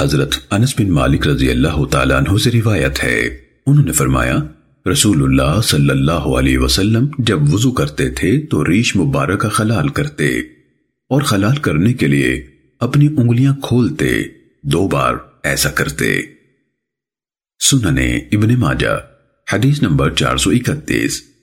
حضرت انس بن مالک رضی اللہ تعالیٰ عنہ سے روایت ہے۔ انہوں نے فرمایا، رسول اللہ صلی اللہ علیہ وسلم جب وضو کرتے تھے تو ریش مبارک کا خلال کرتے۔ اور خلال کرنے کے لیے اپنی انگلیاں کھولتے، دو بار ایسا کرتے۔ سننے ابن ماجہ، حدیث نمبر چار سو اکتیس۔